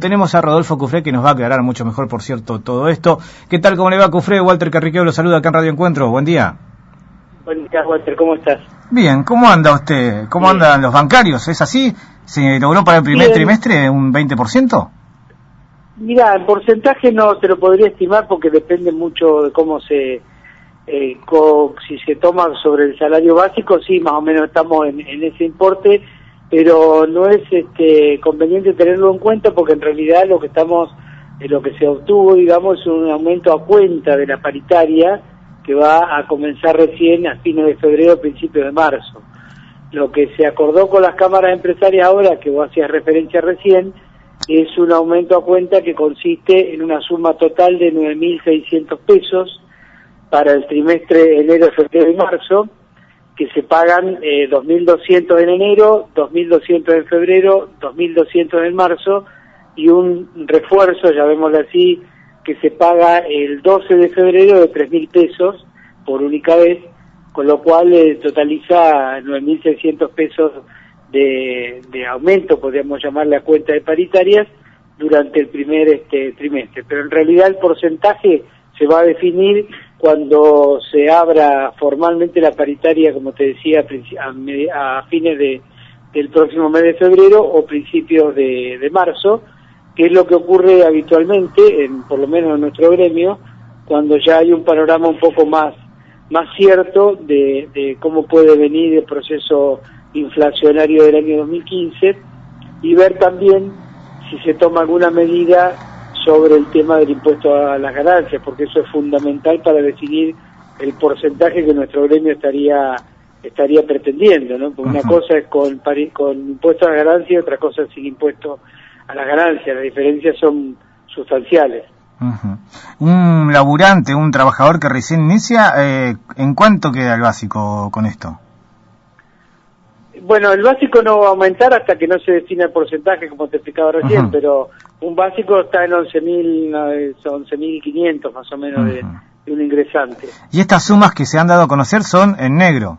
Tenemos a Rodolfo Cufré que nos va a aclarar mucho mejor, por cierto, todo esto. ¿Qué tal? ¿Cómo le va, Cufré? Walter Carriqueo lo saluda acá en Radio Encuentro. Buen día. Buen día, Walter. ¿Cómo estás? Bien. ¿Cómo anda usted? ¿Cómo andan los bancarios? ¿Es así? ¿Se logró para el primer trimestre un 20%? Mira, en porcentaje no te lo podría estimar porque depende mucho de cómo se... Eh, si se toma sobre el salario básico, sí, más o menos estamos en, en ese importe pero no es este, conveniente tenerlo en cuenta porque en realidad lo que estamos, eh, lo que se obtuvo, digamos, es un aumento a cuenta de la paritaria que va a comenzar recién a fines de febrero, principios de marzo. Lo que se acordó con las cámaras empresarias ahora, que vos hacías referencia recién, es un aumento a cuenta que consiste en una suma total de 9.600 pesos para el trimestre enero, febrero y marzo, que se pagan eh, 2.200 en enero, 2.200 en febrero, 2.200 en marzo y un refuerzo, llamémoslo así, que se paga el 12 de febrero de 3.000 pesos por única vez, con lo cual eh, totaliza 9.600 pesos de, de aumento, podríamos llamarle a cuenta de paritarias, durante el primer este, trimestre. Pero en realidad el porcentaje se va a definir cuando se abra formalmente la paritaria, como te decía, a, fines de, del próximo mes de febrero o principios de, marzo, que es lo que ocurre habitualmente, en, por lo menos en nuestro gremio, cuando ya hay un panorama un poco más, más cierto de, de cómo puede venir el proceso inflacionario del año 2015 y ver también si se toma alguna medida sobre el tema del impuesto a las ganancias, porque eso es fundamental para definir el porcentaje que nuestro gremio estaría estaría pretendiendo, ¿no? Porque una cosa es con, con impuesto a las ganancias y otra cosa es sin impuesto a las ganancias. Las diferencias son sustanciales. Un laburante, un trabajador que recién inicia, eh, ¿en cuánto queda el básico con esto? Bueno, el básico no va a aumentar hasta que no se define el porcentaje, como te explicaba recién, pero un básico está en 11.000, 11.500 más o menos de, un ingresante. ¿Y estas sumas que se han dado a conocer son en negro?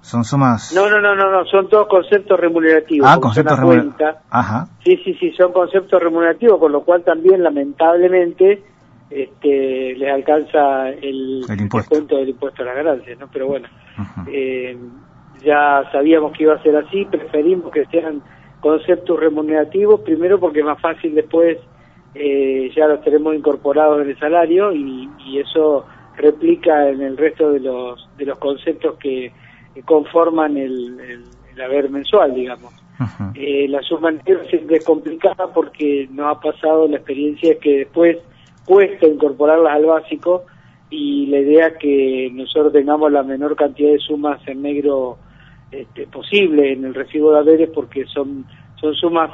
¿Son sumas...? No, no, no, no, no son todos conceptos remunerativos. Ah, conceptos remunerativos. Ajá. Sí, sí, sí, son conceptos remunerativos, con lo cual también, lamentablemente, este, les alcanza el, el impuesto. del impuesto a las ganancias, ¿no? Pero bueno, eh, ya sabíamos que iba a ser así, preferimos que sean conceptos remunerativos, primero porque es más fácil después, eh, ya los tenemos incorporados en el salario y, eso replica en el resto de los, de los conceptos que conforman el, el, haber mensual, digamos. eh, la suma entera es complicada porque nos ha pasado la experiencia que después cuesta incorporarlas al básico y la idea que nosotros tengamos la menor cantidad de sumas en negro este, posible en el recibo de haberes porque son son sumas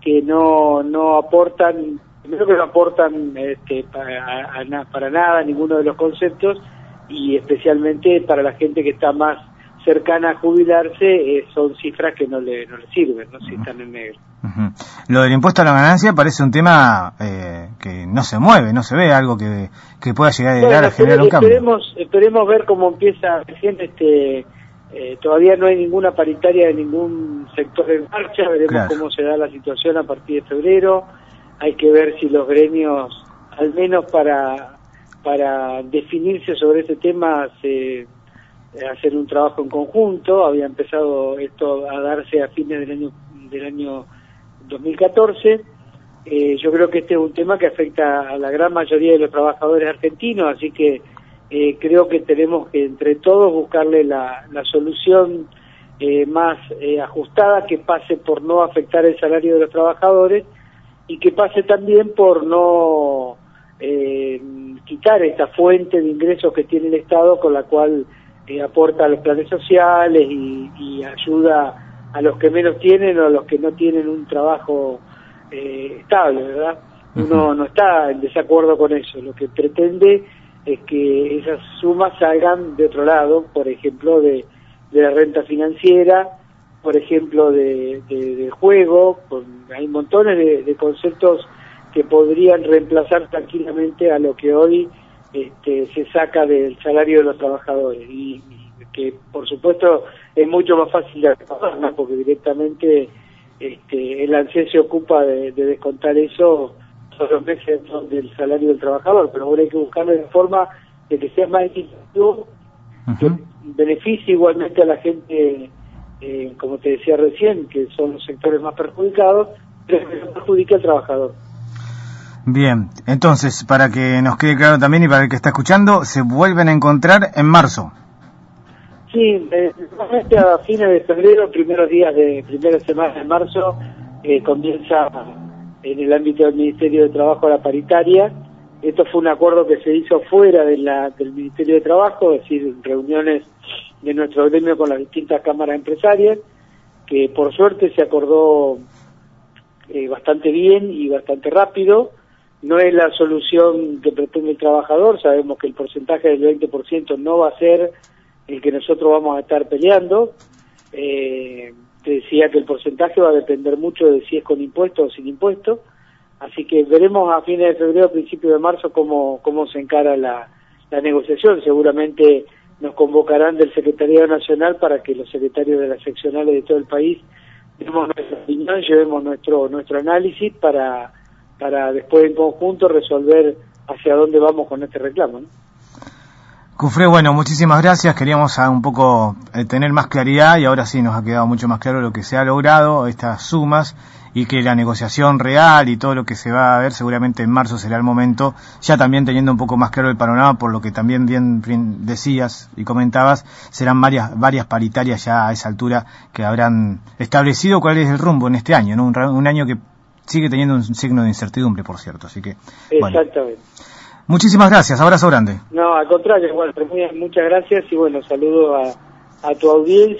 que no no aportan primero que no aportan este, para, para nada ninguno de los conceptos y especialmente para la gente que está más cercana a jubilarse eh, son cifras que no le, no le sirven, no si están en negro. Lo del impuesto a la ganancia parece un tema eh, que no se mueve, no se ve algo que, que pueda llegar a generar un cambio. Esperemos, esperemos ver cómo empieza recién este eh, todavía no hay ninguna paritaria de ningún sector en marcha, veremos cómo se da la situación a partir de febrero. Hay que ver si los gremios, al menos para, para definirse sobre este tema, se eh, hacer un trabajo en conjunto. Había empezado esto a darse a fines del año, del año 2014. Eh, yo creo que este es un tema que afecta a la gran mayoría de los trabajadores argentinos, así que eh, creo que tenemos que entre todos buscarle la, solución eh, más eh, ajustada que pase por no afectar el salario de los trabajadores y que pase también por no quitar esta fuente de ingresos que tiene el Estado con la cual aporta a los planes sociales y, ayuda a los que menos tienen o a los que no tienen un trabajo estable, ¿verdad? Uno no está en desacuerdo con eso, lo que pretende es que esas sumas salgan de otro lado, por ejemplo, de, la renta financiera, por ejemplo, de, de, juego, hay montones de, conceptos que podrían reemplazar tranquilamente a lo que hoy este, se saca del salario de los trabajadores. Y, que por supuesto es mucho más fácil de recordar, porque directamente este, el ANSES se ocupa de, descontar eso los meses del salario del trabajador, pero ahora hay que buscar la forma de que sea más equitativo, que beneficie igualmente a la gente, eh, como te decía recién, que son los sectores más perjudicados, pero que no perjudique al trabajador. Bien, entonces, para que nos quede claro también y para el que está escuchando, se vuelven a encontrar en marzo. Sí, eh, a fines de febrero, primeros días de primera semana de marzo, eh, comienza en el ámbito del Ministerio de Trabajo la paritaria. Esto fue un acuerdo que se hizo fuera del Ministerio de Trabajo, es decir, reuniones de nuestro gremio con las distintas cámaras empresarias, que por suerte se acordó eh, bastante bien y bastante rápido no es la solución que pretende el trabajador, sabemos que el porcentaje del 20% no va a ser el que nosotros vamos a estar peleando. Eh, te decía que el porcentaje va a depender mucho de si es con impuestos o sin impuestos, así que veremos a fines de febrero, principios de marzo, cómo, cómo se encara la, la negociación. Seguramente nos convocarán del Secretariado Nacional para que los secretarios de las seccionales de todo el país demos nuestra opinión, llevemos nuestro, nuestro análisis para para después en conjunto resolver hacia dónde vamos con este reclamo. ¿no? Cufré, bueno, muchísimas gracias. Queríamos un poco eh, tener más claridad y ahora sí nos ha quedado mucho más claro lo que se ha logrado, estas sumas, y que la negociación real y todo lo que se va a ver seguramente en marzo será el momento, ya también teniendo un poco más claro el panorama, por lo que también bien, decías y comentabas, serán varias, varias paritarias ya a esa altura que habrán establecido cuál es el rumbo en este año, ¿no? un año que sigue teniendo un signo de incertidumbre, por cierto. Así que. Exactamente. Muchísimas gracias, abrazo grande. No, al contrario, igual, muchas gracias y bueno, saludo a, a tu audiencia.